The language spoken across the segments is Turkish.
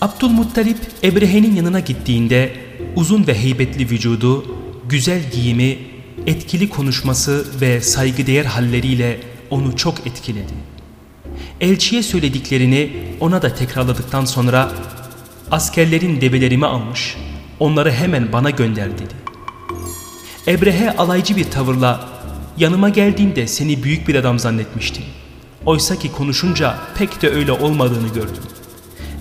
Abdülmuttalip Ebrehe'nin yanına gittiğinde uzun ve heybetli vücudu, güzel giyimi, etkili konuşması ve saygıdeğer halleriyle onu çok etkiledi. Elçiye söylediklerini ona da tekrarladıktan sonra askerlerin develerimi almış, onları hemen bana gönder dedi. Ebrehe alaycı bir tavırla yanıma geldiğinde seni büyük bir adam zannetmiştim. Oysa ki konuşunca pek de öyle olmadığını gördüm.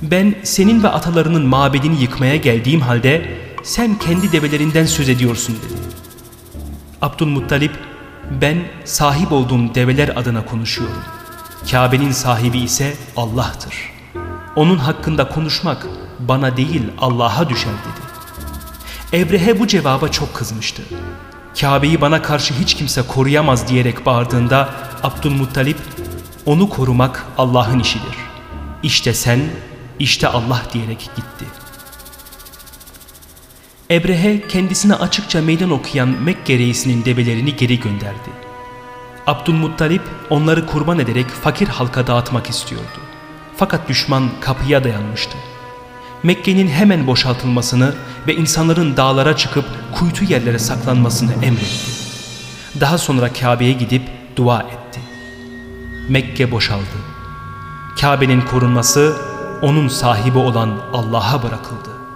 Ben senin ve atalarının mabedini yıkmaya geldiğim halde sen kendi develerinden söz ediyorsun dedi. Abdülmuttalip ben sahip olduğum develer adına konuşuyorum. Kabe'nin sahibi ise Allah'tır. Onun hakkında konuşmak bana değil Allah'a düşer dedi. Ebrehe bu cevaba çok kızmıştı. Kabe'yi bana karşı hiç kimse koruyamaz diyerek bağırdığında Abdülmuttalip onu korumak Allah'ın işidir. İşte sen, işte Allah diyerek gitti. Ebrehe kendisine açıkça meydan okuyan Mekke reisinin develerini geri gönderdi. Abdülmuttalip onları kurban ederek fakir halka dağıtmak istiyordu. Fakat düşman kapıya dayanmıştı. Mekke'nin hemen boşaltılmasını ve insanların dağlara çıkıp kuytu yerlere saklanmasını emretti. Daha sonra Kabe'ye gidip dua etti. Mekke boşaldı. Kabe'nin korunması onun sahibi olan Allah'a bırakıldı.